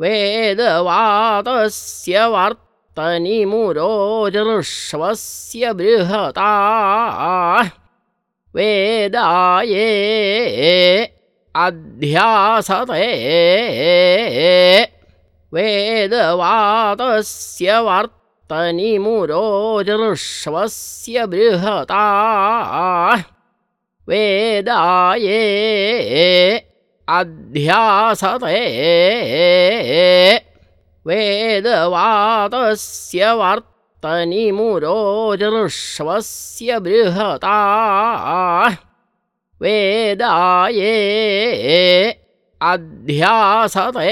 वेदवातस्य वर्तनिमुरोजृश्वस्य बृहता। वेदाये अध्यासते। वेदवातस्य वर्तनिमुरोजृश्वस्य बृहता। वेदाये अध्यासते। वेदवातस्य वर्तनिमुरोजृश्वस्य बृहता। वेदाये अध्यासते